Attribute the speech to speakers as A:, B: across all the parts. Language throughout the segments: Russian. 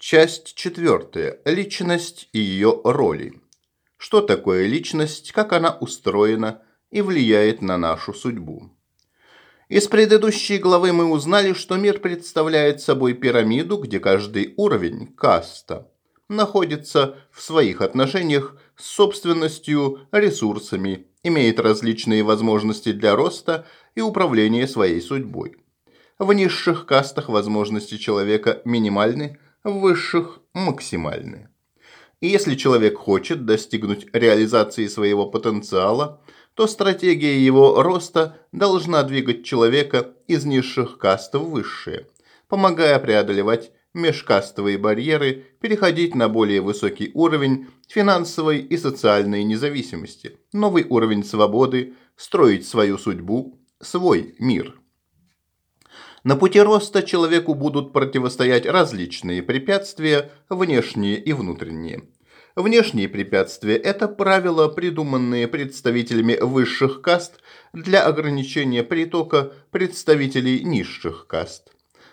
A: Часть четвертая. Личность и ее роли. Что такое личность, как она устроена и влияет на нашу судьбу. Из предыдущей главы мы узнали, что мир представляет собой пирамиду, где каждый уровень, каста, находится в своих отношениях с собственностью, ресурсами, имеет различные возможности для роста и управления своей судьбой. В низших кастах возможности человека минимальны – высших максимальны. И если человек хочет достигнуть реализации своего потенциала, то стратегия его роста должна двигать человека из низших каст в высшие, помогая преодолевать межкастовые барьеры, переходить на более высокий уровень финансовой и социальной независимости, новый уровень свободы, строить свою судьбу, свой мир. На пути роста человеку будут противостоять различные препятствия, внешние и внутренние. Внешние препятствия – это правила, придуманные представителями высших каст для ограничения притока представителей низших каст.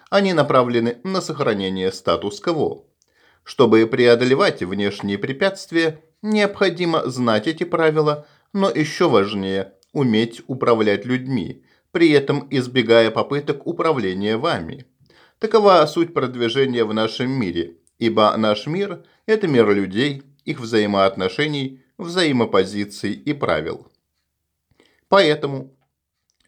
A: Они направлены на сохранение статус-кво. Чтобы преодолевать внешние препятствия, необходимо знать эти правила, но еще важнее – уметь управлять людьми – при этом избегая попыток управления вами. Такова суть продвижения в нашем мире, ибо наш мир – это мир людей, их взаимоотношений, взаимопозиций и правил. Поэтому,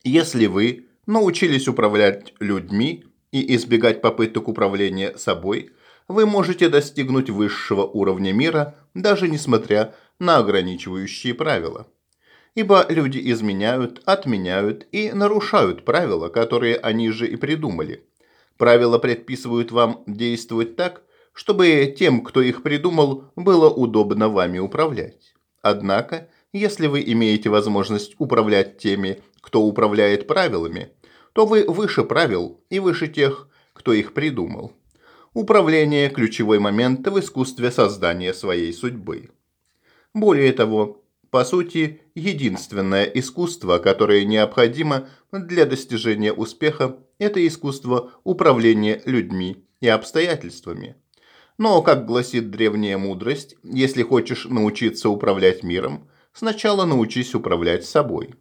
A: если вы научились управлять людьми и избегать попыток управления собой, вы можете достигнуть высшего уровня мира, даже несмотря на ограничивающие правила ибо люди изменяют, отменяют и нарушают правила, которые они же и придумали. Правила предписывают вам действовать так, чтобы тем, кто их придумал, было удобно вами управлять. Однако, если вы имеете возможность управлять теми, кто управляет правилами, то вы выше правил и выше тех, кто их придумал. Управление – ключевой момент в искусстве создания своей судьбы. Более того, по сути, единственное искусство, которое необходимо для достижения успеха, это искусство управления людьми и обстоятельствами. Но, как гласит древняя мудрость, если хочешь научиться управлять миром, сначала научись управлять собой.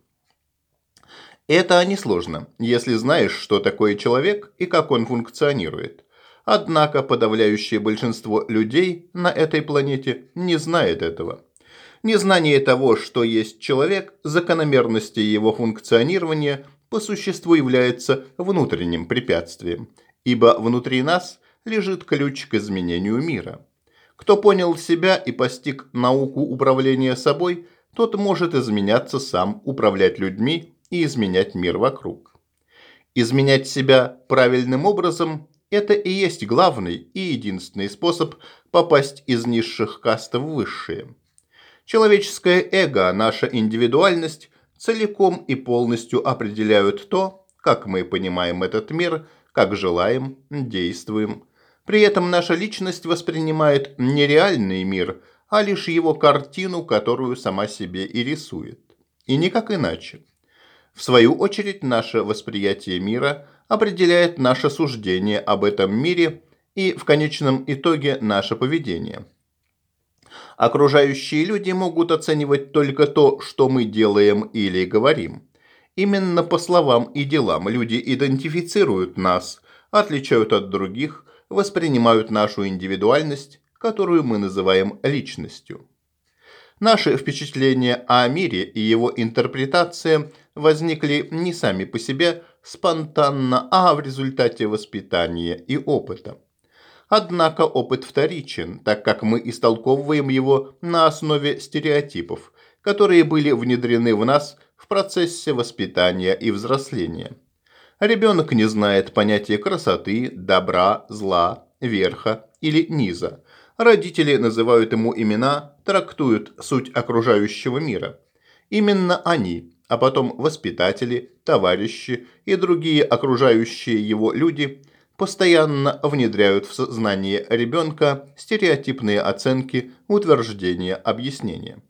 A: Это несложно, если знаешь, что такое человек и как он функционирует. Однако подавляющее большинство людей на этой планете не знает этого. Незнание того, что есть человек, закономерности его функционирования по существу является внутренним препятствием, ибо внутри нас лежит ключ к изменению мира. Кто понял себя и постиг науку управления собой, тот может изменяться сам, управлять людьми и изменять мир вокруг. Изменять себя правильным образом – это и есть главный и единственный способ попасть из низших каст в высшие. Человеческое эго, наша индивидуальность целиком и полностью определяют то, как мы понимаем этот мир, как желаем, действуем. При этом наша личность воспринимает не реальный мир, а лишь его картину, которую сама себе и рисует. И никак иначе. В свою очередь, наше восприятие мира определяет наше суждение об этом мире и, в конечном итоге, наше поведение – Окружающие люди могут оценивать только то, что мы делаем или говорим. Именно по словам и делам люди идентифицируют нас, отличают от других, воспринимают нашу индивидуальность, которую мы называем личностью. Наши впечатления о мире и его интерпретация возникли не сами по себе спонтанно, а в результате воспитания и опыта. Однако опыт вторичен, так как мы истолковываем его на основе стереотипов, которые были внедрены в нас в процессе воспитания и взросления. Ребенок не знает понятия красоты, добра, зла, верха или низа. Родители называют ему имена, трактуют суть окружающего мира. Именно они, а потом воспитатели, товарищи и другие окружающие его люди – постоянно внедряют в сознание ребенка стереотипные оценки, утверждения, объяснения.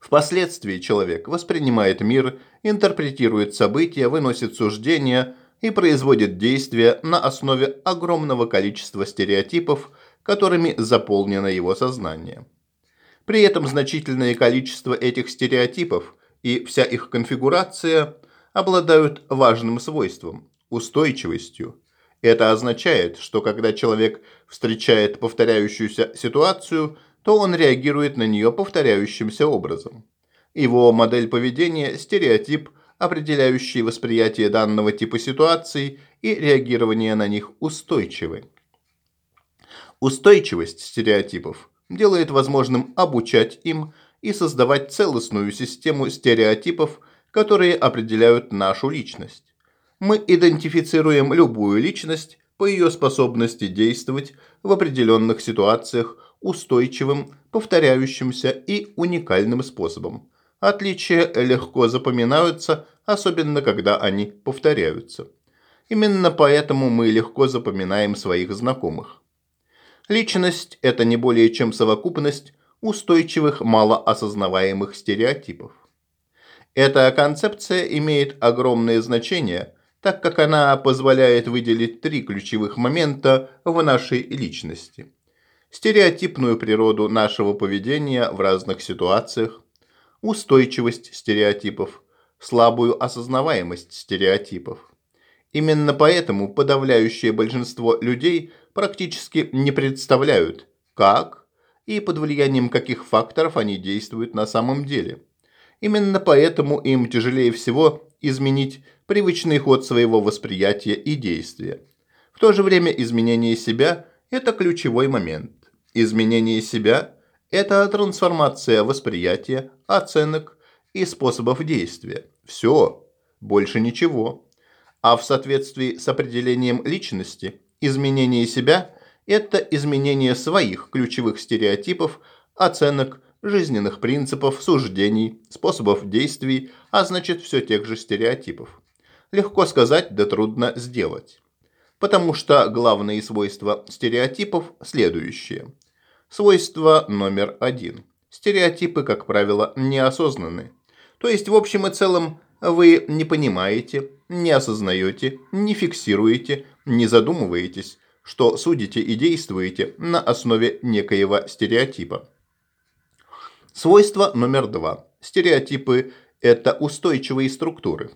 A: Впоследствии человек воспринимает мир, интерпретирует события, выносит суждения, и производит действия на основе огромного количества стереотипов, которыми заполнено его сознание. При этом значительное количество этих стереотипов и вся их конфигурация обладают важным свойством – устойчивостью. Это означает, что когда человек встречает повторяющуюся ситуацию, то он реагирует на нее повторяющимся образом. Его модель поведения – стереотип, определяющий восприятие данного типа ситуаций и реагирование на них устойчивы. Устойчивость стереотипов делает возможным обучать им и создавать целостную систему стереотипов, которые определяют нашу личность. Мы идентифицируем любую личность по ее способности действовать в определенных ситуациях устойчивым, повторяющимся и уникальным способом. Отличия легко запоминаются, особенно когда они повторяются. Именно поэтому мы легко запоминаем своих знакомых. Личность – это не более чем совокупность устойчивых малоосознаваемых стереотипов. Эта концепция имеет огромное значение, так как она позволяет выделить три ключевых момента в нашей личности. Стереотипную природу нашего поведения в разных ситуациях, устойчивость стереотипов, слабую осознаваемость стереотипов. Именно поэтому подавляющее большинство людей практически не представляют, как и под влиянием каких факторов они действуют на самом деле. Именно поэтому им тяжелее всего изменить привычный ход своего восприятия и действия. В то же время изменение себя – это ключевой момент. Изменение себя – это трансформация восприятия, оценок и способов действия. Все, больше ничего. А в соответствии с определением личности, изменение себя – это изменение своих ключевых стереотипов, оценок, жизненных принципов, суждений, способов действий, а значит все тех же стереотипов. Легко сказать, да трудно сделать. Потому что главные свойства стереотипов следующие. Свойство номер один. Стереотипы, как правило, неосознанны. То есть, в общем и целом, вы не понимаете, не осознаете, не фиксируете, не задумываетесь, что судите и действуете на основе некоего стереотипа. Свойство номер два. Стереотипы – это устойчивые структуры.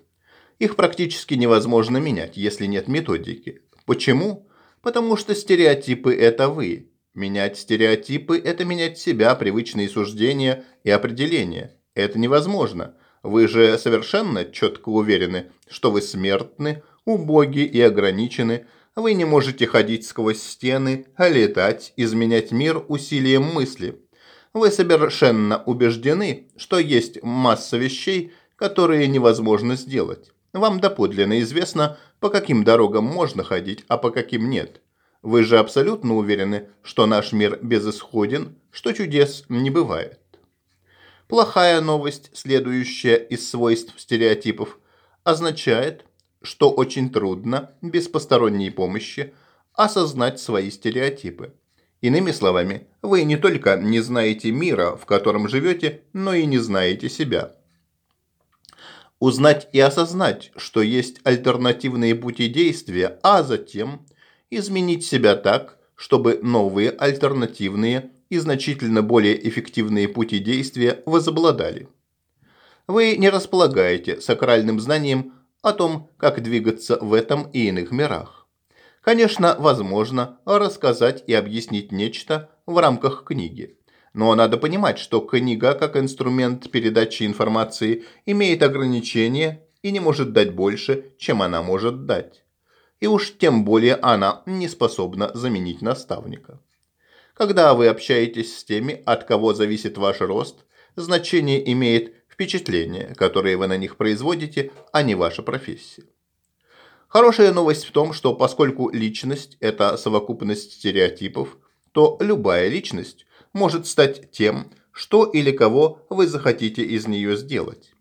A: Их практически невозможно менять, если нет методики. Почему? Потому что стереотипы – это вы. Менять стереотипы – это менять себя, привычные суждения и определения. Это невозможно. Вы же совершенно четко уверены, что вы смертны, убоги и ограничены. Вы не можете ходить сквозь стены, а летать, изменять мир усилием мысли. Вы совершенно убеждены, что есть масса вещей, которые невозможно сделать. Вам доподлинно известно, по каким дорогам можно ходить, а по каким нет. Вы же абсолютно уверены, что наш мир безысходен, что чудес не бывает. Плохая новость, следующая из свойств стереотипов, означает, что очень трудно, без посторонней помощи, осознать свои стереотипы. Иными словами, вы не только не знаете мира, в котором живете, но и не знаете себя. Узнать и осознать, что есть альтернативные пути действия, а затем изменить себя так, чтобы новые альтернативные и значительно более эффективные пути действия возобладали. Вы не располагаете сакральным знанием о том, как двигаться в этом и иных мирах. Конечно, возможно рассказать и объяснить нечто в рамках книги. Но надо понимать, что книга как инструмент передачи информации имеет ограничения и не может дать больше, чем она может дать. И уж тем более она не способна заменить наставника. Когда вы общаетесь с теми, от кого зависит ваш рост, значение имеет впечатление, которое вы на них производите, а не ваша профессия. Хорошая новость в том, что поскольку личность – это совокупность стереотипов, то любая личность может стать тем, что или кого вы захотите из нее сделать.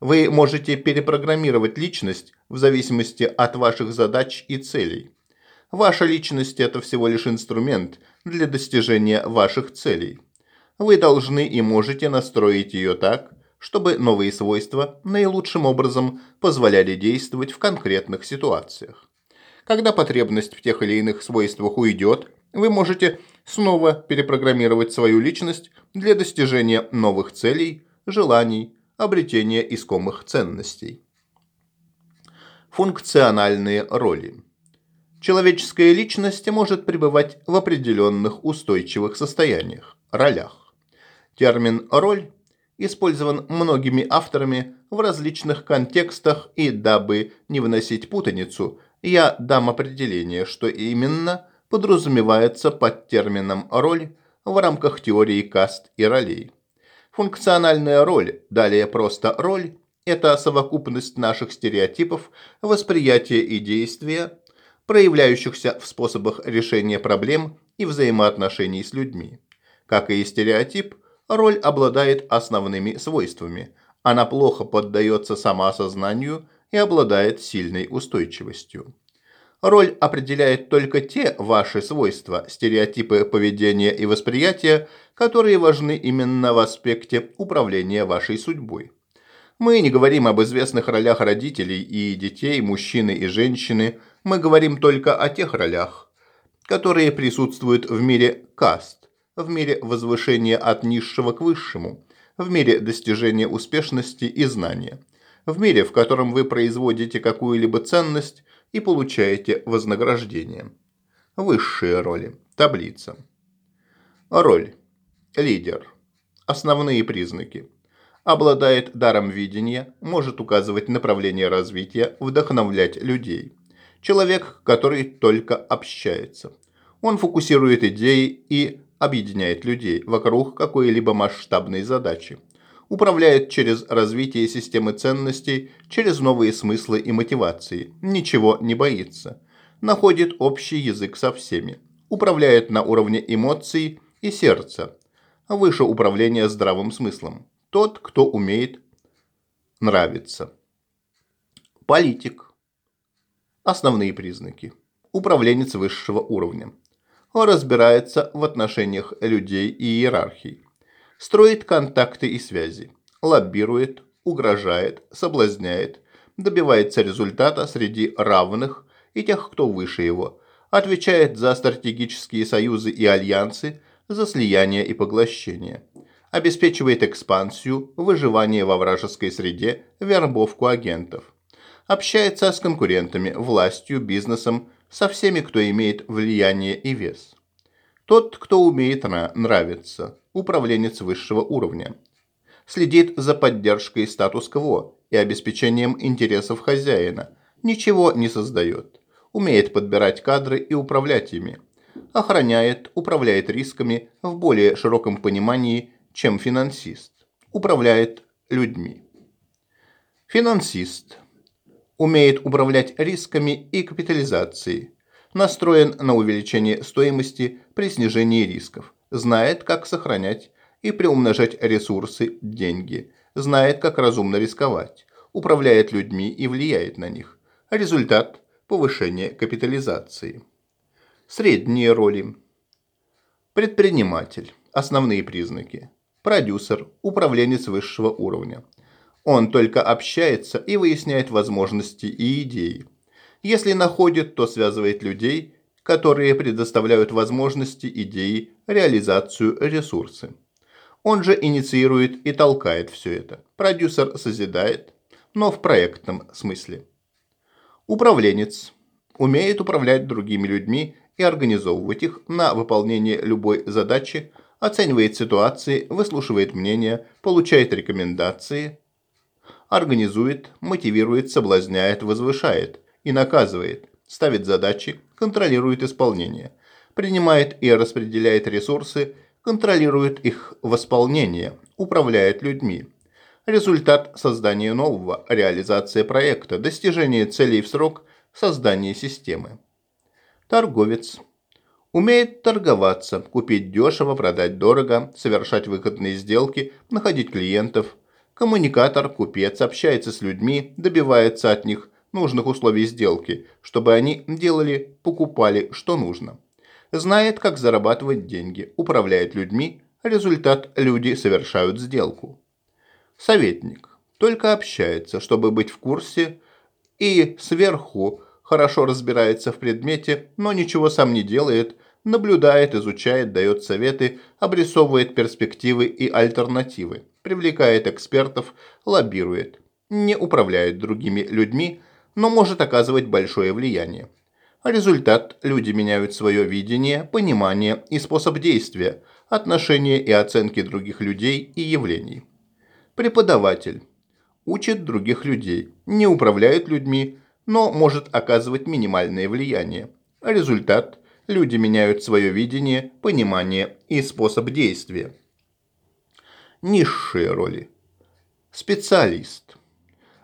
A: Вы можете перепрограммировать личность в зависимости от ваших задач и целей. Ваша личность – это всего лишь инструмент для достижения ваших целей. Вы должны и можете настроить ее так, чтобы новые свойства наилучшим образом позволяли действовать в конкретных ситуациях. Когда потребность в тех или иных свойствах уйдет, вы можете снова перепрограммировать свою личность для достижения новых целей, желаний, обретения искомых ценностей. Функциональные роли. Человеческая личность может пребывать в определенных устойчивых состояниях, ролях. Термин «роль» использован многими авторами в различных контекстах, и дабы не выносить путаницу, я дам определение, что именно подразумевается под термином «роль» в рамках теории каст и ролей. Функциональная роль, далее просто роль, это совокупность наших стереотипов, восприятия и действия, проявляющихся в способах решения проблем и взаимоотношений с людьми. Как и стереотип, роль обладает основными свойствами. Она плохо поддается самоосознанию и обладает сильной устойчивостью. Роль определяет только те ваши свойства, стереотипы поведения и восприятия, которые важны именно в аспекте управления вашей судьбой. Мы не говорим об известных ролях родителей и детей, мужчины и женщины, мы говорим только о тех ролях, которые присутствуют в мире каст, в мире возвышения от низшего к высшему, в мире достижения успешности и знания, в мире, в котором вы производите какую-либо ценность и получаете вознаграждение. Высшие роли. Таблица. Роль. Лидер. Основные признаки обладает даром видения, может указывать направление развития, вдохновлять людей. Человек, который только общается. Он фокусирует идеи и объединяет людей вокруг какой-либо масштабной задачи. Управляет через развитие системы ценностей, через новые смыслы и мотивации. Ничего не боится. Находит общий язык со всеми. Управляет на уровне эмоций и сердца. Выше управления здравым смыслом. Тот, кто умеет нравиться. Политик. Основные признаки. Управленец высшего уровня. Он разбирается в отношениях людей и иерархий. Строит контакты и связи. Лоббирует, угрожает, соблазняет, добивается результата среди равных и тех, кто выше его. Отвечает за стратегические союзы и альянсы, за слияние и поглощение обеспечивает экспансию, выживание во вражеской среде, вербовку агентов. Общается с конкурентами, властью, бизнесом, со всеми, кто имеет влияние и вес. Тот, кто умеет нравиться, управленец высшего уровня. Следит за поддержкой статус-кво и обеспечением интересов хозяина. Ничего не создает. Умеет подбирать кадры и управлять ими. Охраняет, управляет рисками в более широком понимании чем финансист. Управляет людьми. Финансист умеет управлять рисками и капитализацией, настроен на увеличение стоимости при снижении рисков, знает, как сохранять и приумножать ресурсы, деньги, знает, как разумно рисковать, управляет людьми и влияет на них. Результат – повышение капитализации. Средние роли. Предприниматель. Основные признаки продюсер, управленец высшего уровня. Он только общается и выясняет возможности и идеи. Если находит, то связывает людей, которые предоставляют возможности, идеи, реализацию, ресурсы. Он же инициирует и толкает все это. Продюсер созидает, но в проектном смысле. Управленец умеет управлять другими людьми и организовывать их на выполнение любой задачи, оценивает ситуации, выслушивает мнения, получает рекомендации, организует, мотивирует, соблазняет, возвышает и наказывает, ставит задачи, контролирует исполнение, принимает и распределяет ресурсы, контролирует их восполнение, управляет людьми. Результат создания нового, реализация проекта, достижение целей в срок, создание системы. Торговец Умеет торговаться, купить дешево, продать дорого, совершать выгодные сделки, находить клиентов. Коммуникатор, купец, общается с людьми, добивается от них нужных условий сделки, чтобы они делали, покупали, что нужно. Знает, как зарабатывать деньги, управляет людьми, результат – люди совершают сделку. Советник только общается, чтобы быть в курсе, и сверху хорошо разбирается в предмете, но ничего сам не делает, наблюдает, изучает, дает советы, обрисовывает перспективы и альтернативы, привлекает экспертов, лоббирует, не управляет другими людьми, но может оказывать большое влияние. Результат – люди меняют свое видение, понимание и способ действия, отношения и оценки других людей и явлений. Преподаватель учит других людей, не управляет людьми, но может оказывать минимальное влияние. Результат – люди меняют свое видение, понимание и способ действия. Низшие роли. Специалист.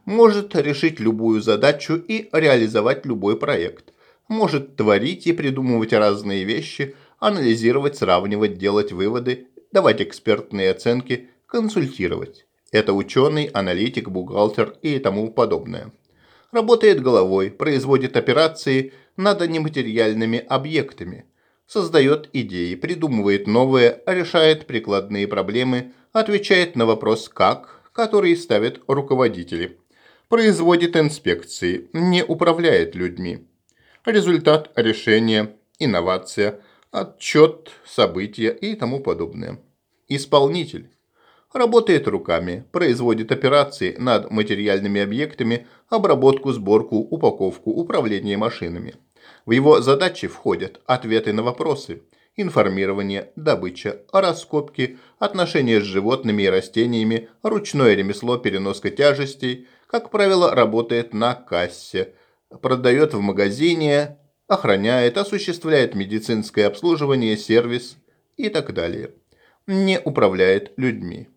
A: Может решить любую задачу и реализовать любой проект. Может творить и придумывать разные вещи, анализировать, сравнивать, делать выводы, давать экспертные оценки, консультировать. Это ученый, аналитик, бухгалтер и тому подобное. Работает головой, производит операции над нематериальными объектами, создает идеи, придумывает новые, решает прикладные проблемы, отвечает на вопрос «как», который ставят руководители, производит инспекции, не управляет людьми. Результат решения, инновация, отчет, события и тому подобное. Исполнитель Работает руками, производит операции над материальными объектами, обработку, сборку, упаковку, управление машинами. В его задачи входят ответы на вопросы, информирование, добыча, раскопки, отношения с животными и растениями, ручное ремесло, переноска тяжестей, как правило, работает на кассе, продает в магазине, охраняет, осуществляет медицинское обслуживание, сервис и так далее. Не управляет людьми.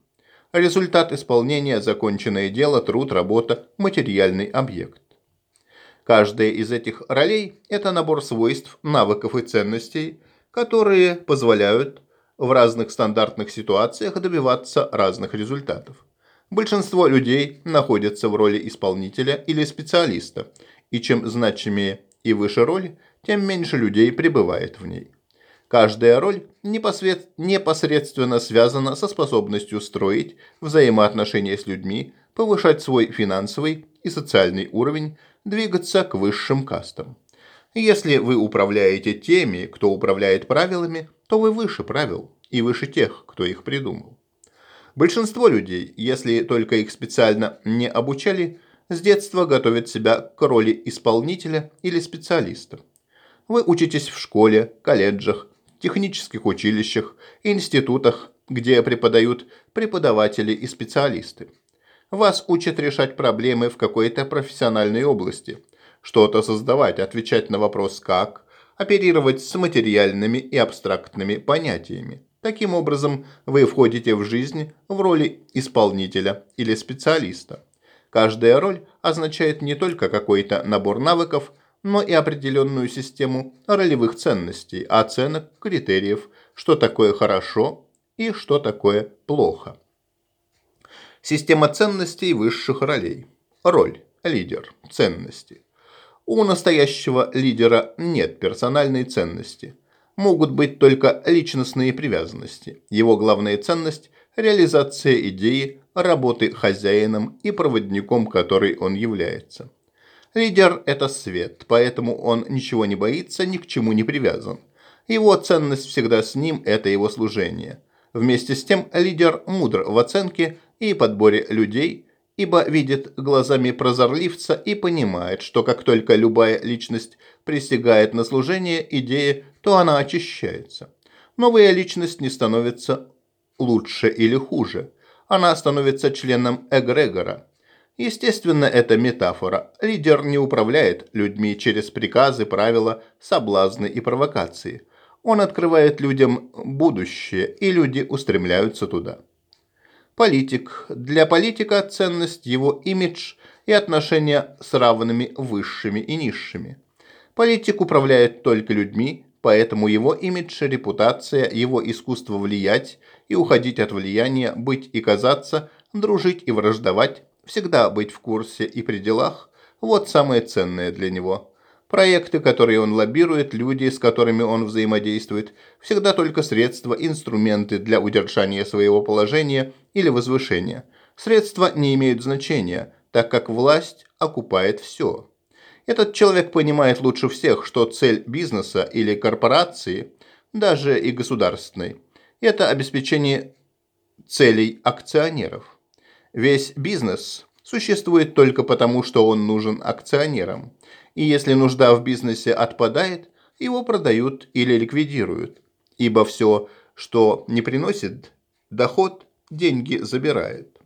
A: Результат исполнения – законченное дело, труд, работа, материальный объект. Каждая из этих ролей – это набор свойств, навыков и ценностей, которые позволяют в разных стандартных ситуациях добиваться разных результатов. Большинство людей находятся в роли исполнителя или специалиста, и чем значимее и выше роль, тем меньше людей пребывает в ней. Каждая роль непосредственно связана со способностью строить взаимоотношения с людьми, повышать свой финансовый и социальный уровень, двигаться к высшим кастам. Если вы управляете теми, кто управляет правилами, то вы выше правил и выше тех, кто их придумал. Большинство людей, если только их специально не обучали, с детства готовят себя к роли исполнителя или специалиста. Вы учитесь в школе, колледжах, технических училищах институтах, где преподают преподаватели и специалисты. Вас учат решать проблемы в какой-то профессиональной области, что-то создавать, отвечать на вопрос «как», оперировать с материальными и абстрактными понятиями. Таким образом, вы входите в жизнь в роли исполнителя или специалиста. Каждая роль означает не только какой-то набор навыков – но и определенную систему ролевых ценностей, оценок, критериев, что такое хорошо и что такое плохо. Система ценностей высших ролей. Роль, лидер, ценности. У настоящего лидера нет персональной ценности. Могут быть только личностные привязанности. Его главная ценность – реализация идеи, работы хозяином и проводником, которой он является. Лидер – это свет, поэтому он ничего не боится, ни к чему не привязан. Его ценность всегда с ним – это его служение. Вместе с тем лидер мудр в оценке и подборе людей, ибо видит глазами прозорливца и понимает, что как только любая личность присягает на служение идее, то она очищается. Новая личность не становится лучше или хуже. Она становится членом эгрегора, Естественно, это метафора. Лидер не управляет людьми через приказы, правила, соблазны и провокации. Он открывает людям будущее, и люди устремляются туда. Политик. Для политика ценность его имидж и отношения с равными высшими и низшими. Политик управляет только людьми, поэтому его имидж, репутация, его искусство влиять и уходить от влияния, быть и казаться, дружить и враждовать, всегда быть в курсе и при делах – вот самое ценное для него. Проекты, которые он лоббирует, люди, с которыми он взаимодействует, всегда только средства, инструменты для удержания своего положения или возвышения. Средства не имеют значения, так как власть окупает все. Этот человек понимает лучше всех, что цель бизнеса или корпорации, даже и государственной, это обеспечение целей акционеров. Весь бизнес существует только потому, что он нужен акционерам. И если нужда в бизнесе отпадает, его продают или ликвидируют. Ибо все, что не приносит доход, деньги забирает.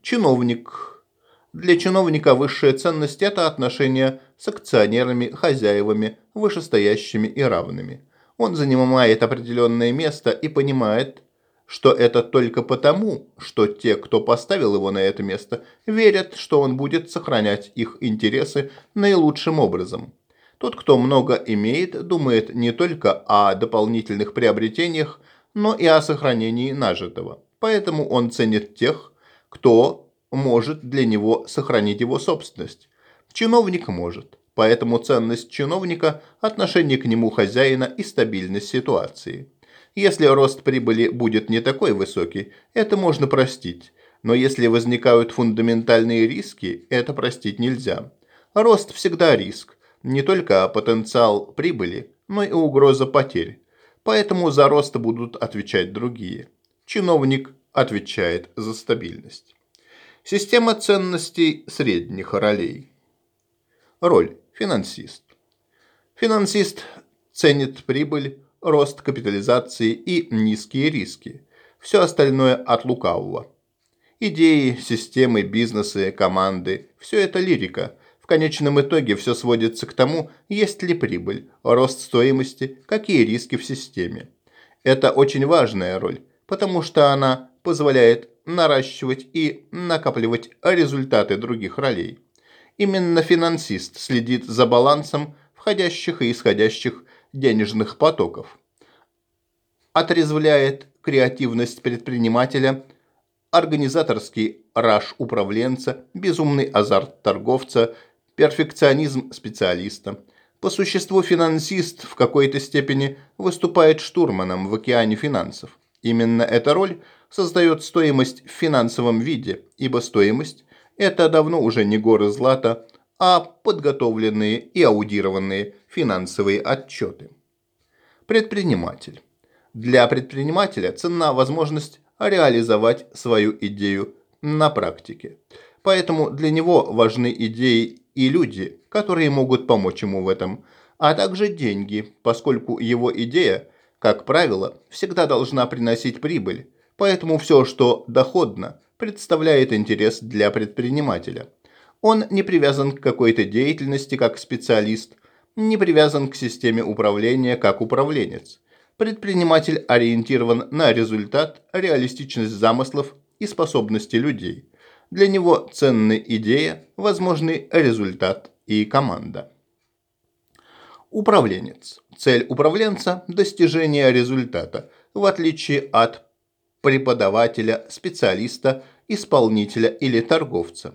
A: Чиновник. Для чиновника высшая ценность – это отношения с акционерами, хозяевами, вышестоящими и равными. Он занимает определенное место и понимает, что это только потому, что те, кто поставил его на это место, верят, что он будет сохранять их интересы наилучшим образом. Тот, кто много имеет, думает не только о дополнительных приобретениях, но и о сохранении нажитого. Поэтому он ценит тех, кто может для него сохранить его собственность. Чиновник может. Поэтому ценность чиновника – отношение к нему хозяина и стабильность ситуации. Если рост прибыли будет не такой высокий, это можно простить. Но если возникают фундаментальные риски, это простить нельзя. Рост всегда риск. Не только потенциал прибыли, но и угроза потерь. Поэтому за рост будут отвечать другие. Чиновник отвечает за стабильность. Система ценностей средних ролей. Роль. Финансист. Финансист ценит прибыль, рост капитализации и низкие риски. Все остальное от лукавого. Идеи, системы, бизнесы, команды – все это лирика. В конечном итоге все сводится к тому, есть ли прибыль, рост стоимости, какие риски в системе. Это очень важная роль, потому что она позволяет наращивать и накапливать результаты других ролей. Именно финансист следит за балансом входящих и исходящих денежных потоков. Отрезвляет креативность предпринимателя, организаторский раж управленца, безумный азарт торговца, перфекционизм специалиста. По существу финансист в какой-то степени выступает штурманом в океане финансов. Именно эта роль создает стоимость в финансовом виде, ибо стоимость – это давно уже не горы злата, а подготовленные и аудированные финансовые отчеты. Предприниматель. Для предпринимателя ценна возможность реализовать свою идею на практике. Поэтому для него важны идеи и люди, которые могут помочь ему в этом, а также деньги, поскольку его идея, как правило, всегда должна приносить прибыль, поэтому все, что доходно, представляет интерес для предпринимателя – он не привязан к какой-то деятельности как специалист, не привязан к системе управления как управленец. Предприниматель ориентирован на результат, реалистичность замыслов и способности людей. Для него ценны идея, возможный результат и команда. Управленец. Цель управленца – достижение результата, в отличие от преподавателя, специалиста, исполнителя или торговца.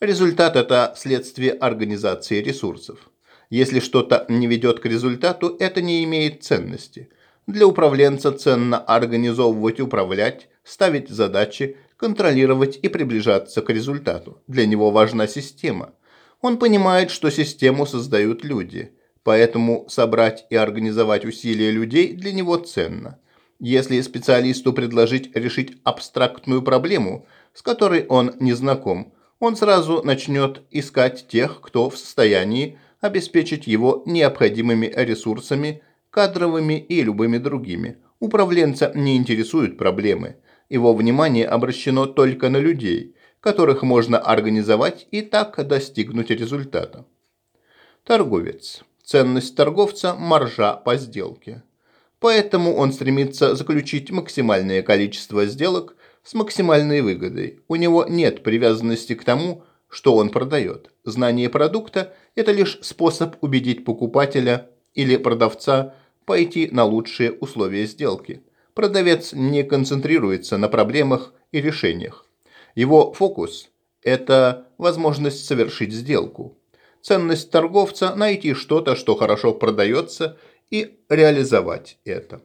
A: Результат – это следствие организации ресурсов. Если что-то не ведет к результату, это не имеет ценности. Для управленца ценно организовывать, управлять, ставить задачи, контролировать и приближаться к результату. Для него важна система. Он понимает, что систему создают люди, поэтому собрать и организовать усилия людей для него ценно. Если специалисту предложить решить абстрактную проблему, с которой он не знаком, он сразу начнет искать тех, кто в состоянии обеспечить его необходимыми ресурсами, кадровыми и любыми другими. Управленца не интересуют проблемы. Его внимание обращено только на людей, которых можно организовать и так достигнуть результата. Торговец. Ценность торговца – маржа по сделке. Поэтому он стремится заключить максимальное количество сделок с максимальной выгодой. У него нет привязанности к тому, что он продает. Знание продукта – это лишь способ убедить покупателя или продавца пойти на лучшие условия сделки. Продавец не концентрируется на проблемах и решениях. Его фокус – это возможность совершить сделку. Ценность торговца – найти что-то, что хорошо продается, и реализовать это.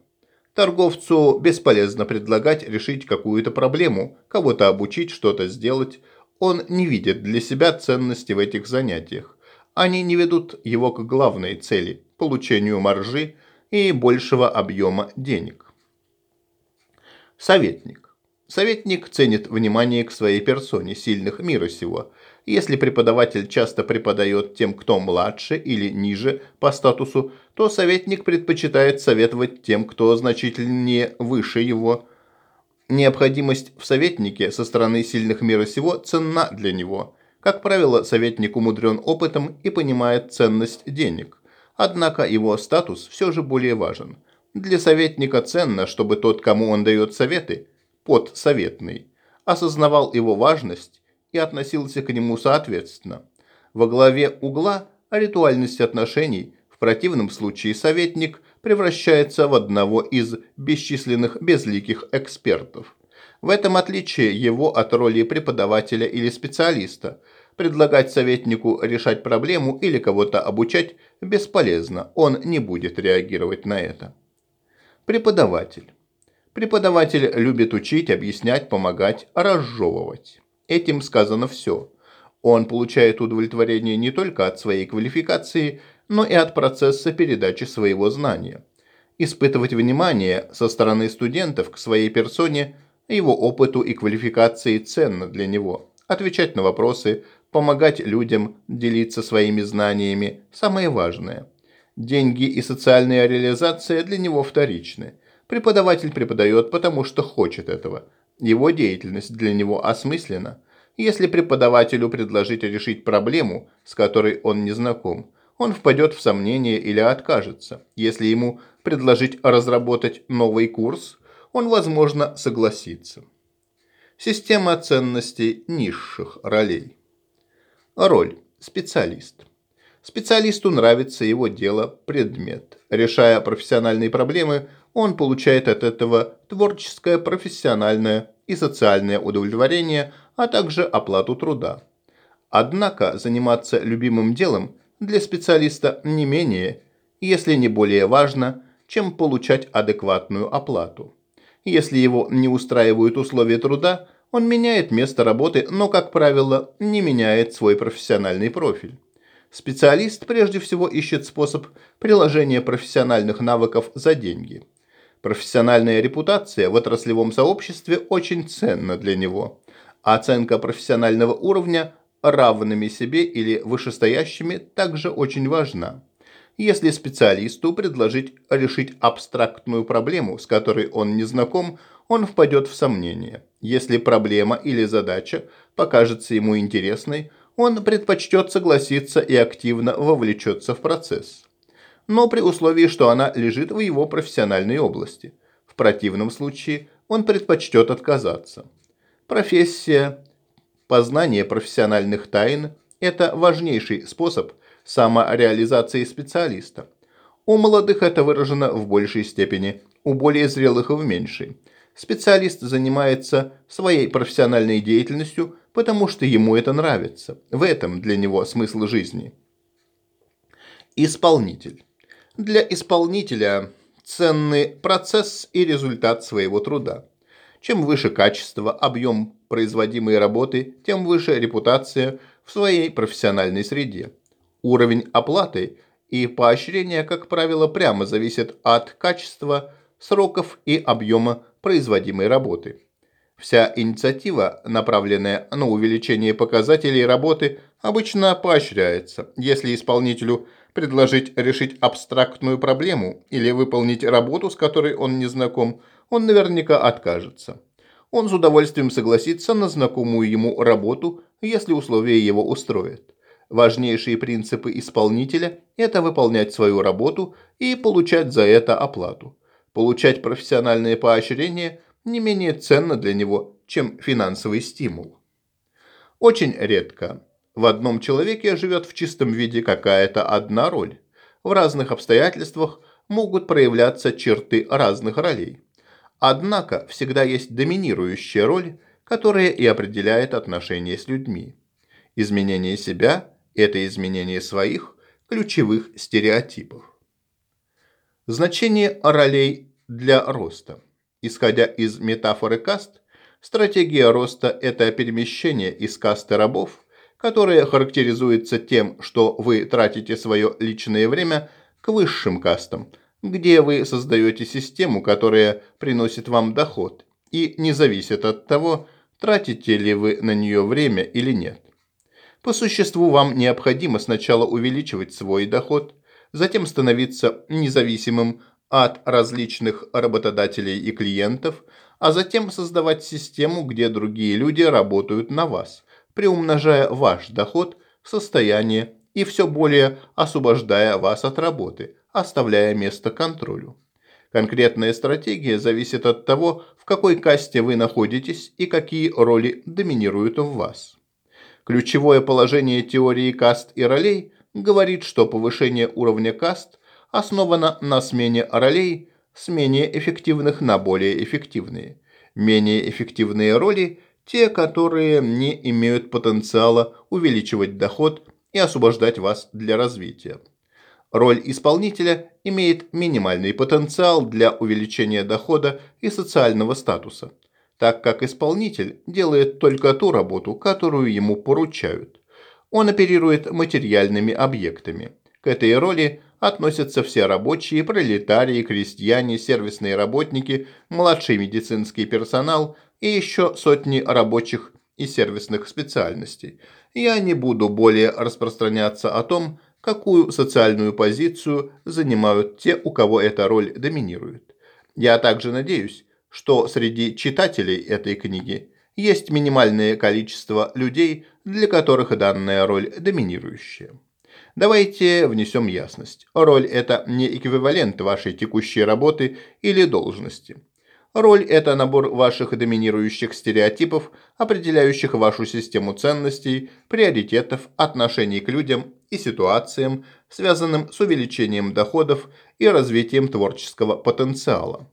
A: Торговцу бесполезно предлагать решить какую-то проблему, кого-то обучить, что-то сделать. Он не видит для себя ценности в этих занятиях. Они не ведут его к главной цели – получению маржи и большего объема денег. Советник. Советник ценит внимание к своей персоне сильных мира сего. Если преподаватель часто преподает тем, кто младше или ниже по статусу, то советник предпочитает советовать тем, кто значительнее выше его. Необходимость в советнике со стороны сильных мира сего ценна для него. Как правило, советник умудрен опытом и понимает ценность денег. Однако его статус все же более важен. Для советника ценно, чтобы тот, кому он дает советы, подсоветный, осознавал его важность и относился к нему соответственно. Во главе угла о ритуальности отношений, в противном случае советник превращается в одного из бесчисленных безликих экспертов. В этом отличие его от роли преподавателя или специалиста. Предлагать советнику решать проблему или кого-то обучать бесполезно, он не будет реагировать на это. Преподаватель. Преподаватель любит учить, объяснять, помогать, разжевывать. Этим сказано все. Он получает удовлетворение не только от своей квалификации, но и от процесса передачи своего знания. Испытывать внимание со стороны студентов к своей персоне, его опыту и квалификации ценно для него. Отвечать на вопросы, помогать людям, делиться своими знаниями – самое важное. Деньги и социальная реализация для него вторичны. Преподаватель преподает, потому что хочет этого – его деятельность для него осмысленна. Если преподавателю предложить решить проблему, с которой он не знаком, он впадет в сомнение или откажется. Если ему предложить разработать новый курс, он, возможно, согласится. Система ценностей низших ролей. Роль. Специалист. Специалисту нравится его дело, предмет. Решая профессиональные проблемы, он получает от этого творческое, профессиональное и социальное удовлетворение, а также оплату труда. Однако заниматься любимым делом для специалиста не менее, если не более важно, чем получать адекватную оплату. Если его не устраивают условия труда, он меняет место работы, но, как правило, не меняет свой профессиональный профиль. Специалист прежде всего ищет способ приложения профессиональных навыков за деньги – Профессиональная репутация в отраслевом сообществе очень ценна для него. оценка профессионального уровня равными себе или вышестоящими также очень важна. Если специалисту предложить решить абстрактную проблему, с которой он не знаком, он впадет в сомнение. Если проблема или задача покажется ему интересной, он предпочтет согласиться и активно вовлечется в процесс но при условии, что она лежит в его профессиональной области. В противном случае он предпочтет отказаться. Профессия, познание профессиональных тайн – это важнейший способ самореализации специалиста. У молодых это выражено в большей степени, у более зрелых в меньшей. Специалист занимается своей профессиональной деятельностью, потому что ему это нравится. В этом для него смысл жизни. Исполнитель. Для исполнителя ценный процесс и результат своего труда. Чем выше качество, объем производимой работы, тем выше репутация в своей профессиональной среде. Уровень оплаты и поощрения, как правило, прямо зависят от качества, сроков и объема производимой работы. Вся инициатива, направленная на увеличение показателей работы, обычно поощряется, если исполнителю – предложить решить абстрактную проблему или выполнить работу, с которой он не знаком, он наверняка откажется. Он с удовольствием согласится на знакомую ему работу, если условия его устроят. Важнейшие принципы исполнителя – это выполнять свою работу и получать за это оплату. Получать профессиональное поощрение не менее ценно для него, чем финансовый стимул. Очень редко в одном человеке живет в чистом виде какая-то одна роль. В разных обстоятельствах могут проявляться черты разных ролей. Однако всегда есть доминирующая роль, которая и определяет отношения с людьми. Изменение себя – это изменение своих ключевых стереотипов. Значение ролей для роста. Исходя из метафоры каст, стратегия роста – это перемещение из касты рабов, которая характеризуется тем, что вы тратите свое личное время к высшим кастам, где вы создаете систему, которая приносит вам доход и не зависит от того, тратите ли вы на нее время или нет. По существу вам необходимо сначала увеличивать свой доход, затем становиться независимым от различных работодателей и клиентов, а затем создавать систему, где другие люди работают на вас, приумножая ваш доход, состояние и все более освобождая вас от работы, оставляя место контролю. Конкретная стратегия зависит от того, в какой касте вы находитесь и какие роли доминируют в вас. Ключевое положение теории каст и ролей говорит, что повышение уровня каст основано на смене ролей с менее эффективных на более эффективные. Менее эффективные роли – те, которые не имеют потенциала увеличивать доход и освобождать вас для развития. Роль исполнителя имеет минимальный потенциал для увеличения дохода и социального статуса, так как исполнитель делает только ту работу, которую ему поручают. Он оперирует материальными объектами. К этой роли относятся все рабочие, пролетарии, крестьяне, сервисные работники, младший медицинский персонал и еще сотни рабочих и сервисных специальностей. Я не буду более распространяться о том, какую социальную позицию занимают те, у кого эта роль доминирует. Я также надеюсь, что среди читателей этой книги есть минимальное количество людей, для которых данная роль доминирующая. Давайте внесем ясность. Роль – это не эквивалент вашей текущей работы или должности. Роль – это набор ваших доминирующих стереотипов, определяющих вашу систему ценностей, приоритетов, отношений к людям и ситуациям, связанным с увеличением доходов и развитием творческого потенциала.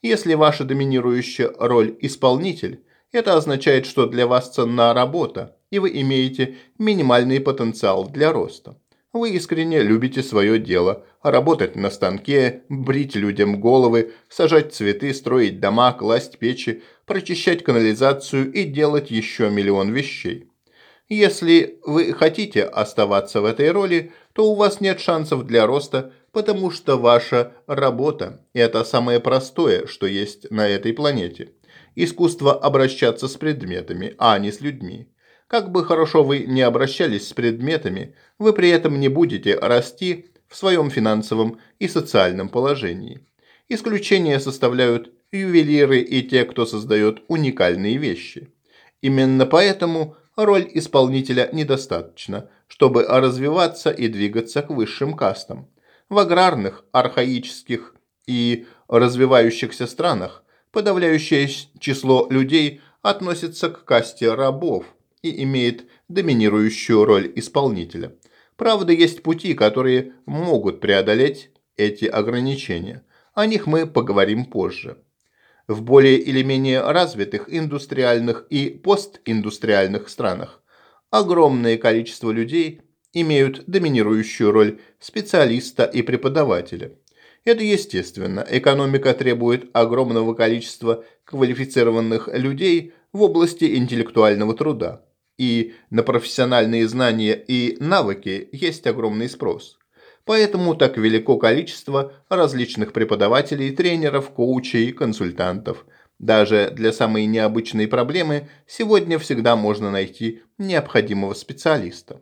A: Если ваша доминирующая роль – исполнитель, это означает, что для вас ценна работа, и вы имеете минимальный потенциал для роста. Вы искренне любите свое дело, работать на станке, брить людям головы, сажать цветы, строить дома, класть печи, прочищать канализацию и делать еще миллион вещей. Если вы хотите оставаться в этой роли, то у вас нет шансов для роста, потому что ваша работа – это самое простое, что есть на этой планете. Искусство обращаться с предметами, а не с людьми. Как бы хорошо вы не обращались с предметами, вы при этом не будете расти в своем финансовом и социальном положении. Исключения составляют ювелиры и те, кто создает уникальные вещи. Именно поэтому роль исполнителя недостаточно, чтобы развиваться и двигаться к высшим кастам. В аграрных, архаических и развивающихся странах подавляющее число людей относится к касте рабов и имеет доминирующую роль исполнителя. Правда, есть пути, которые могут преодолеть эти ограничения. О них мы поговорим позже в более или менее развитых индустриальных и постиндустриальных странах огромное количество людей имеют доминирующую роль специалиста и преподавателя. Это естественно, экономика требует огромного количества квалифицированных людей в области интеллектуального труда, и на профессиональные знания и навыки есть огромный спрос. Поэтому так велико количество различных преподавателей, тренеров, коучей, консультантов. Даже для самой необычной проблемы сегодня всегда можно найти необходимого специалиста.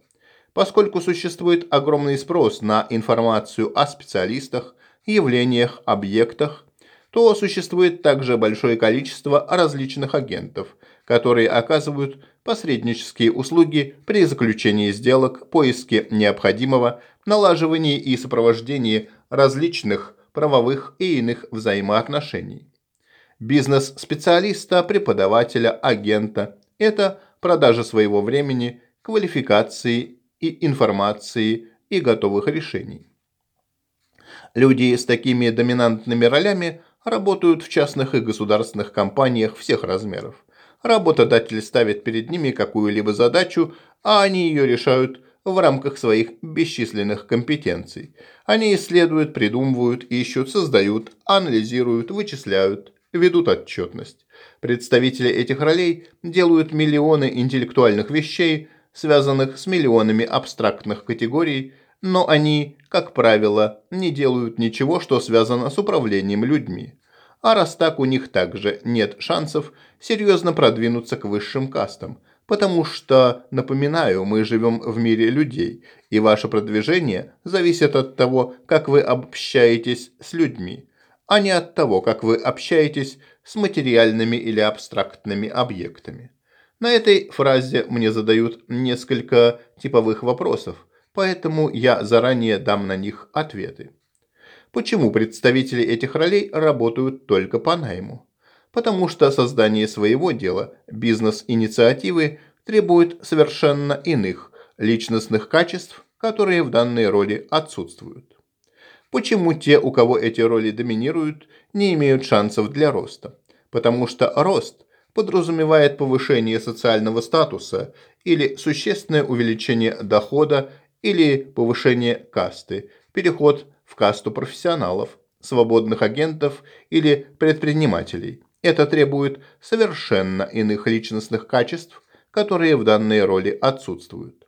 A: Поскольку существует огромный спрос на информацию о специалистах, явлениях, объектах, то существует также большое количество различных агентов, которые оказывают посреднические услуги при заключении сделок, поиске необходимого, налаживании и сопровождении различных правовых и иных взаимоотношений. Бизнес специалиста, преподавателя, агента – это продажа своего времени, квалификации и информации и готовых решений. Люди с такими доминантными ролями работают в частных и государственных компаниях всех размеров. Работодатель ставит перед ними какую-либо задачу, а они ее решают в рамках своих бесчисленных компетенций. Они исследуют, придумывают, ищут, создают, анализируют, вычисляют, ведут отчетность. Представители этих ролей делают миллионы интеллектуальных вещей, связанных с миллионами абстрактных категорий, но они, как правило, не делают ничего, что связано с управлением людьми. А раз так, у них также нет шансов серьезно продвинуться к высшим кастам, потому что, напоминаю, мы живем в мире людей, и ваше продвижение зависит от того, как вы общаетесь с людьми, а не от того, как вы общаетесь с материальными или абстрактными объектами. На этой фразе мне задают несколько типовых вопросов, поэтому я заранее дам на них ответы. Почему представители этих ролей работают только по найму? Потому что создание своего дела, бизнес-инициативы требует совершенно иных личностных качеств, которые в данной роли отсутствуют. Почему те, у кого эти роли доминируют, не имеют шансов для роста? Потому что рост подразумевает повышение социального статуса или существенное увеличение дохода или повышение касты, переход в касту профессионалов, свободных агентов или предпринимателей. Это требует совершенно иных личностных качеств, которые в данной роли отсутствуют.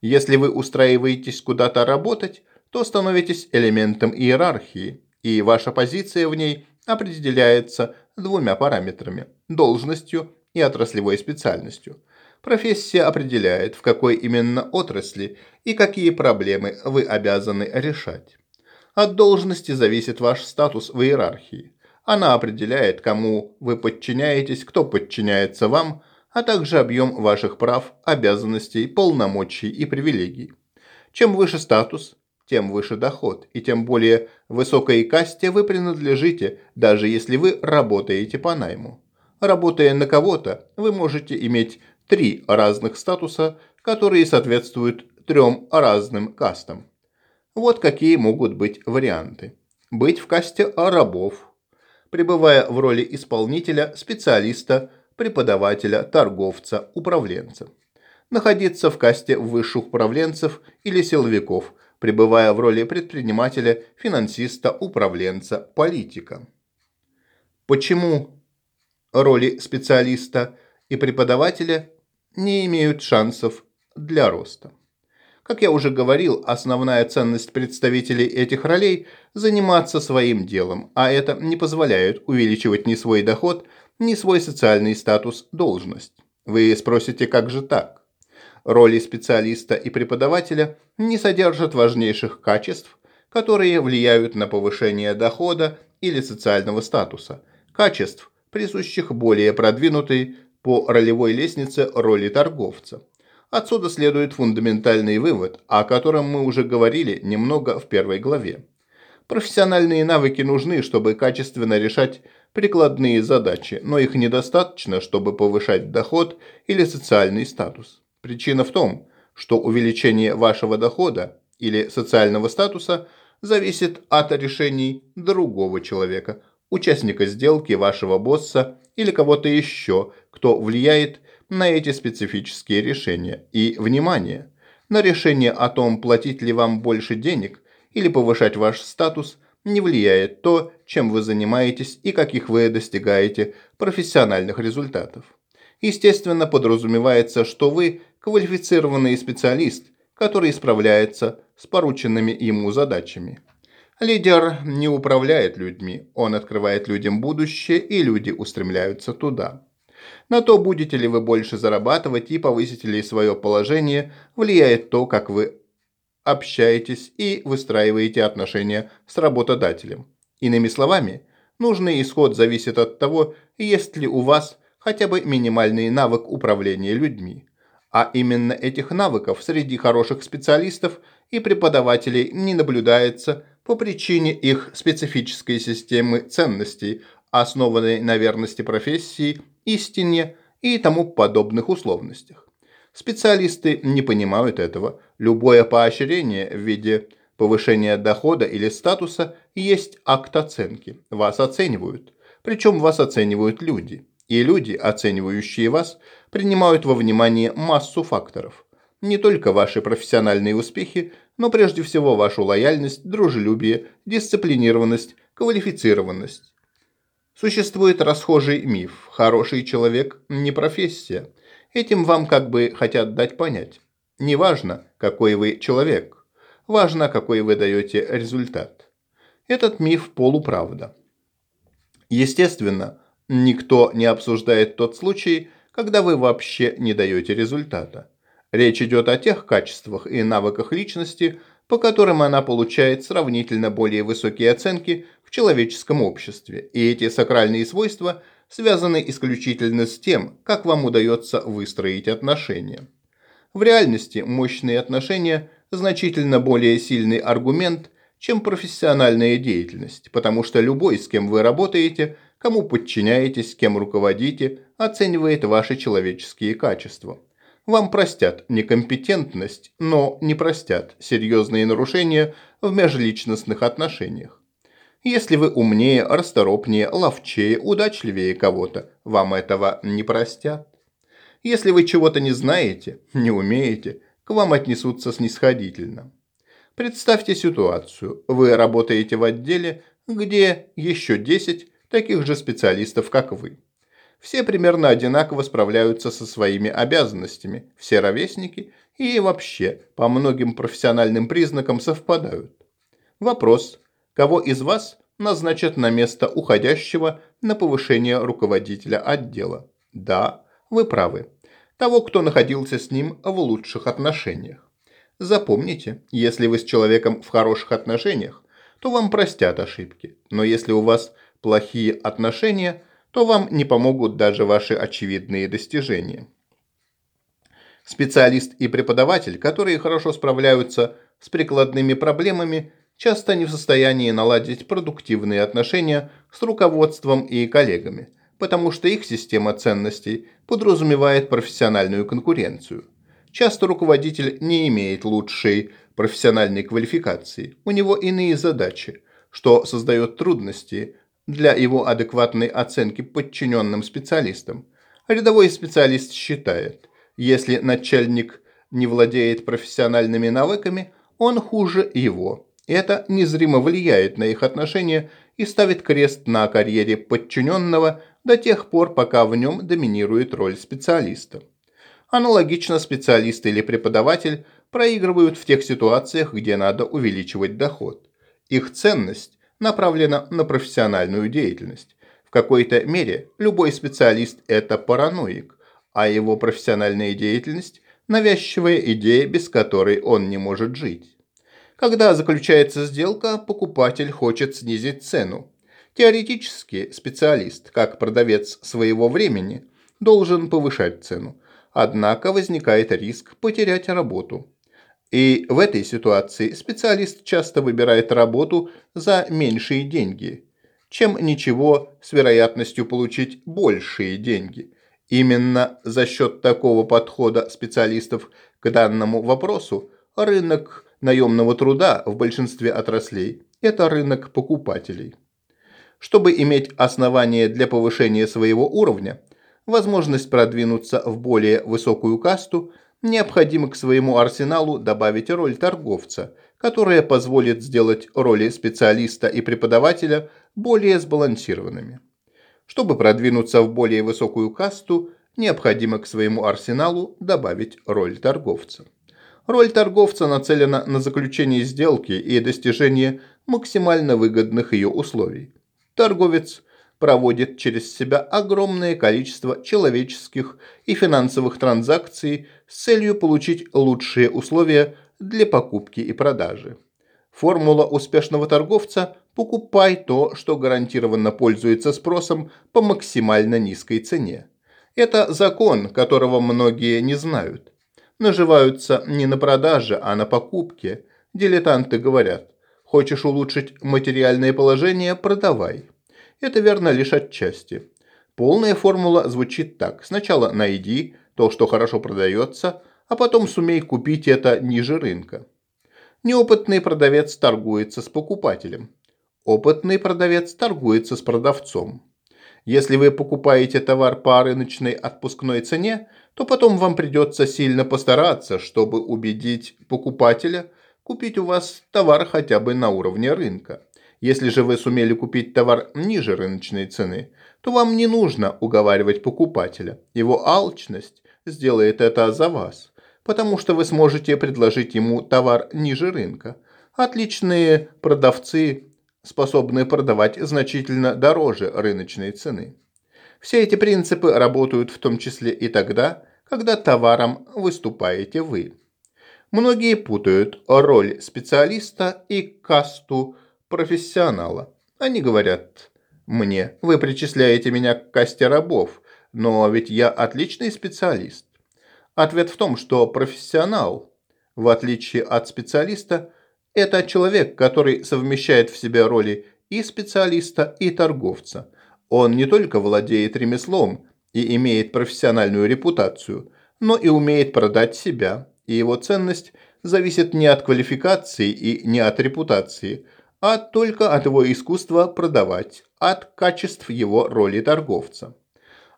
A: Если вы устраиваетесь куда-то работать, то становитесь элементом иерархии, и ваша позиция в ней определяется двумя параметрами – должностью и отраслевой специальностью. Профессия определяет, в какой именно отрасли и какие проблемы вы обязаны решать. От должности зависит ваш статус в иерархии. Она определяет, кому вы подчиняетесь, кто подчиняется вам, а также объем ваших прав, обязанностей, полномочий и привилегий. Чем выше статус, тем выше доход, и тем более высокой касте вы принадлежите, даже если вы работаете по найму. Работая на кого-то, вы можете иметь три разных статуса, которые соответствуют трем разным кастам. Вот какие могут быть варианты. Быть в касте рабов, пребывая в роли исполнителя, специалиста, преподавателя, торговца, управленца. Находиться в касте высших управленцев или силовиков – пребывая в роли предпринимателя, финансиста, управленца, политика. Почему роли специалиста и преподавателя не имеют шансов для роста? Как я уже говорил, основная ценность представителей этих ролей – заниматься своим делом, а это не позволяет увеличивать ни свой доход, ни свой социальный статус, должность. Вы спросите, как же так? роли специалиста и преподавателя не содержат важнейших качеств, которые влияют на повышение дохода или социального статуса, качеств, присущих более продвинутой по ролевой лестнице роли торговца. Отсюда следует фундаментальный вывод, о котором мы уже говорили немного в первой главе. Профессиональные навыки нужны, чтобы качественно решать прикладные задачи, но их недостаточно, чтобы повышать доход или социальный статус. Причина в том, что увеличение вашего дохода или социального статуса зависит от решений другого человека, участника сделки, вашего босса или кого-то еще, кто влияет на эти специфические решения. И, внимание, на решение о том, платить ли вам больше денег или повышать ваш статус, не влияет то, чем вы занимаетесь и каких вы достигаете профессиональных результатов. Естественно, подразумевается, что вы квалифицированный специалист, который справляется с порученными ему задачами. Лидер не управляет людьми, он открывает людям будущее, и люди устремляются туда. На то, будете ли вы больше зарабатывать и повысите ли свое положение, влияет то, как вы общаетесь и выстраиваете отношения с работодателем. Иными словами, нужный исход зависит от того, есть ли у вас хотя бы минимальный навык управления людьми а именно этих навыков среди хороших специалистов и преподавателей не наблюдается по причине их специфической системы ценностей, основанной на верности профессии, истине и тому подобных условностях. Специалисты не понимают этого. Любое поощрение в виде повышения дохода или статуса есть акт оценки. Вас оценивают. Причем вас оценивают люди. И люди, оценивающие вас, принимают во внимание массу факторов. не только ваши профессиональные успехи, но прежде всего вашу лояльность, дружелюбие, дисциплинированность, квалифицированность. Существует расхожий миф «хороший человек – не профессия». Этим вам как бы хотят дать понять. Неважно, какой вы человек, важно, какой вы даете результат. Этот миф полуправда. Естественно, никто не обсуждает тот случай, когда вы вообще не даете результата. Речь идет о тех качествах и навыках личности, по которым она получает сравнительно более высокие оценки в человеческом обществе, и эти сакральные свойства связаны исключительно с тем, как вам удается выстроить отношения. В реальности мощные отношения – значительно более сильный аргумент, чем профессиональная деятельность, потому что любой, с кем вы работаете, кому подчиняетесь, кем руководите, оценивает ваши человеческие качества. Вам простят некомпетентность, но не простят серьезные нарушения в межличностных отношениях. Если вы умнее, расторопнее, ловчее, удачливее кого-то, вам этого не простят. Если вы чего-то не знаете, не умеете, к вам отнесутся снисходительно. Представьте ситуацию. Вы работаете в отделе, где еще 10 таких же специалистов, как вы. Все примерно одинаково справляются со своими обязанностями, все ровесники и вообще по многим профессиональным признакам совпадают. Вопрос, кого из вас назначат на место уходящего на повышение руководителя отдела? Да, вы правы. Того, кто находился с ним в лучших отношениях. Запомните, если вы с человеком в хороших отношениях, то вам простят ошибки. Но если у вас плохие отношения – то вам не помогут даже ваши очевидные достижения. Специалист и преподаватель, которые хорошо справляются с прикладными проблемами, часто не в состоянии наладить продуктивные отношения с руководством и коллегами, потому что их система ценностей подразумевает профессиональную конкуренцию. Часто руководитель не имеет лучшей профессиональной квалификации, у него иные задачи, что создает трудности для его адекватной оценки подчиненным специалистам. Рядовой специалист считает, если начальник не владеет профессиональными навыками, он хуже его. Это незримо влияет на их отношения и ставит крест на карьере подчиненного до тех пор, пока в нем доминирует роль специалиста. Аналогично специалист или преподаватель проигрывают в тех ситуациях, где надо увеличивать доход. Их ценность направлена на профессиональную деятельность. В какой-то мере любой специалист – это параноик, а его профессиональная деятельность – навязчивая идея, без которой он не может жить. Когда заключается сделка, покупатель хочет снизить цену. Теоретически специалист, как продавец своего времени, должен повышать цену. Однако возникает риск потерять работу. И в этой ситуации специалист часто выбирает работу за меньшие деньги, чем ничего с вероятностью получить большие деньги. Именно за счет такого подхода специалистов к данному вопросу рынок наемного труда в большинстве отраслей – это рынок покупателей. Чтобы иметь основания для повышения своего уровня, возможность продвинуться в более высокую касту – необходимо к своему арсеналу добавить роль торговца, которая позволит сделать роли специалиста и преподавателя более сбалансированными. Чтобы продвинуться в более высокую касту, необходимо к своему арсеналу добавить роль торговца. Роль торговца нацелена на заключение сделки и достижение максимально выгодных ее условий. Торговец – проводит через себя огромное количество человеческих и финансовых транзакций с целью получить лучшие условия для покупки и продажи. Формула успешного торговца – покупай то, что гарантированно пользуется спросом по максимально низкой цене. Это закон, которого многие не знают. Наживаются не на продаже, а на покупке. Дилетанты говорят, хочешь улучшить материальное положение – продавай. Это верно лишь отчасти. Полная формула звучит так. Сначала найди то, что хорошо продается, а потом сумей купить это ниже рынка. Неопытный продавец торгуется с покупателем. Опытный продавец торгуется с продавцом. Если вы покупаете товар по рыночной отпускной цене, то потом вам придется сильно постараться, чтобы убедить покупателя купить у вас товар хотя бы на уровне рынка. Если же вы сумели купить товар ниже рыночной цены, то вам не нужно уговаривать покупателя. Его алчность сделает это за вас, потому что вы сможете предложить ему товар ниже рынка. Отличные продавцы способны продавать значительно дороже рыночной цены. Все эти принципы работают в том числе и тогда, когда товаром выступаете вы. Многие путают роль специалиста и касту профессионала. Они говорят мне, вы причисляете меня к касте рабов, но ведь я отличный специалист. Ответ в том, что профессионал, в отличие от специалиста, это человек, который совмещает в себе роли и специалиста, и торговца. Он не только владеет ремеслом и имеет профессиональную репутацию, но и умеет продать себя, и его ценность зависит не от квалификации и не от репутации, а только от его искусства продавать, от качеств его роли торговца.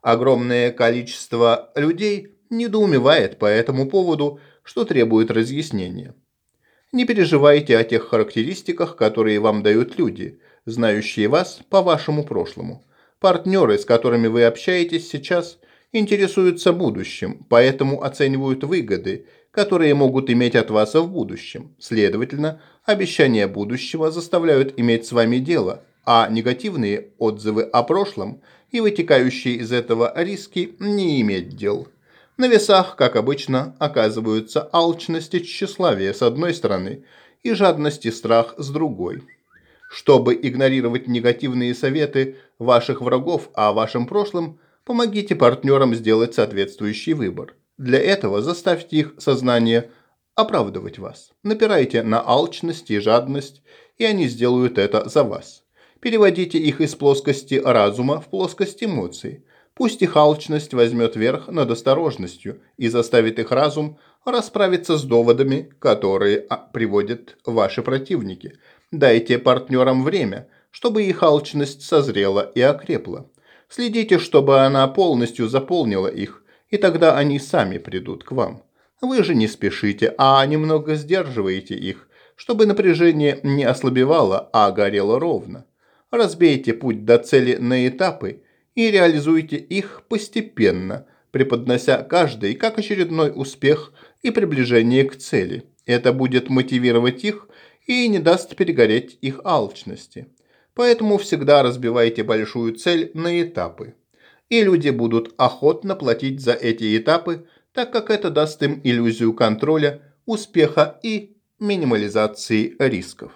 A: Огромное количество людей недоумевает по этому поводу, что требует разъяснения. Не переживайте о тех характеристиках, которые вам дают люди, знающие вас по вашему прошлому. Партнеры, с которыми вы общаетесь сейчас, интересуются будущим, поэтому оценивают выгоды, которые могут иметь от вас в будущем. Следовательно, обещания будущего заставляют иметь с вами дело, а негативные отзывы о прошлом и вытекающие из этого риски не иметь дел. На весах, как обычно, оказываются алчность и тщеславие с одной стороны и жадность и страх с другой. Чтобы игнорировать негативные советы ваших врагов о вашем прошлом, помогите партнерам сделать соответствующий выбор. Для этого заставьте их сознание оправдывать вас. Напирайте на алчность и жадность, и они сделают это за вас. Переводите их из плоскости разума в плоскость эмоций. Пусть их алчность возьмет верх над осторожностью и заставит их разум расправиться с доводами, которые а, приводят ваши противники. Дайте партнерам время, чтобы их алчность созрела и окрепла. Следите, чтобы она полностью заполнила их, и тогда они сами придут к вам. Вы же не спешите, а немного сдерживаете их, чтобы напряжение не ослабевало, а горело ровно. Разбейте путь до цели на этапы и реализуйте их постепенно, преподнося каждый как очередной успех и приближение к цели. Это будет мотивировать их и не даст перегореть их алчности. Поэтому всегда разбивайте большую цель на этапы и люди будут охотно платить за эти этапы, так как это даст им иллюзию контроля, успеха и минимализации рисков.